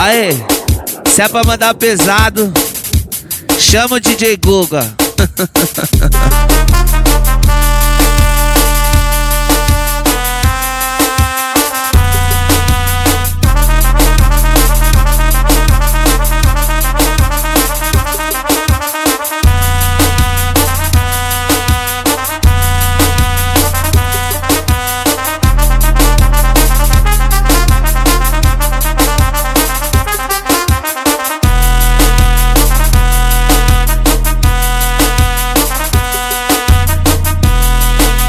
Aí, se é pra mandar pesado, chama o DJ Guga.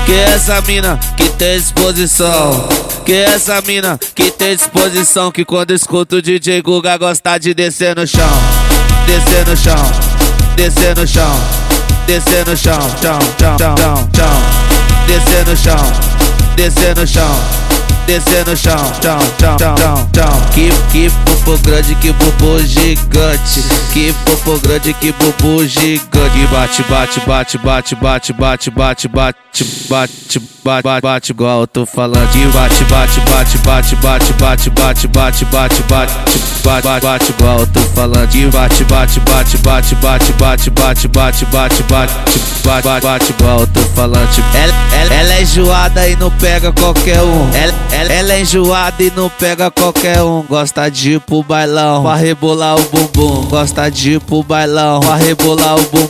Que essa mina que tem disposição. Que essa mina que tem disposição. Que quando escuta o DJ Guga gosta de descer no chão. Descer no chão, descer no chão, descer no chão, chão, chão, chão, chão. Descer no chão, descer no chão descer no chão, chão, chão, chão, chão. Que, que popô grande, que popô gigante. Que popô grande, que popô gigante. Bate, bate, bate, bate, bate, bate, bate, bate, bate, bate, bate, igual eu tô falando. Que bate, bate, bate, bate, bate, bate, bate, bate, bate, bate, bate, bate, igual eu tô falando. Que bate, bate, bate, bate, bate, bate, bate, bate, bate, bate, bate, bate, igual eu tô falando. Ela é enjoada e não pega qualquer um. Ela, ela, é enjoada e não pega qualquer um. Gosta de ir pro bailão, pra rebolar o bumbum. Gosta de ir pro bailão, pra rebolar o bumbum.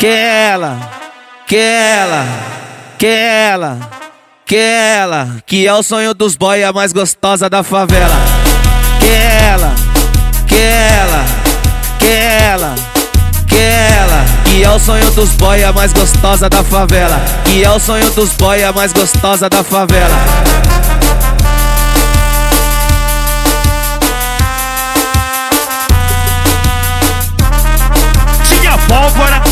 Que ela, que ela, que ela, que ela, que é o sonho dos boy, a mais gostosa da favela. Que ela, que ela, que ela, que ela, que é o sonho dos boy, a mais gostosa da favela. Que é o sonho dos boy, a mais gostosa da favela. Tinha pólvora,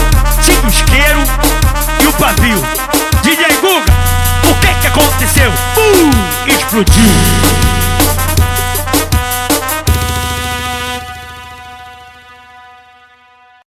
tinha o isqueiro e o pavio. DJ Guga, o que que aconteceu? Uh, explodiu.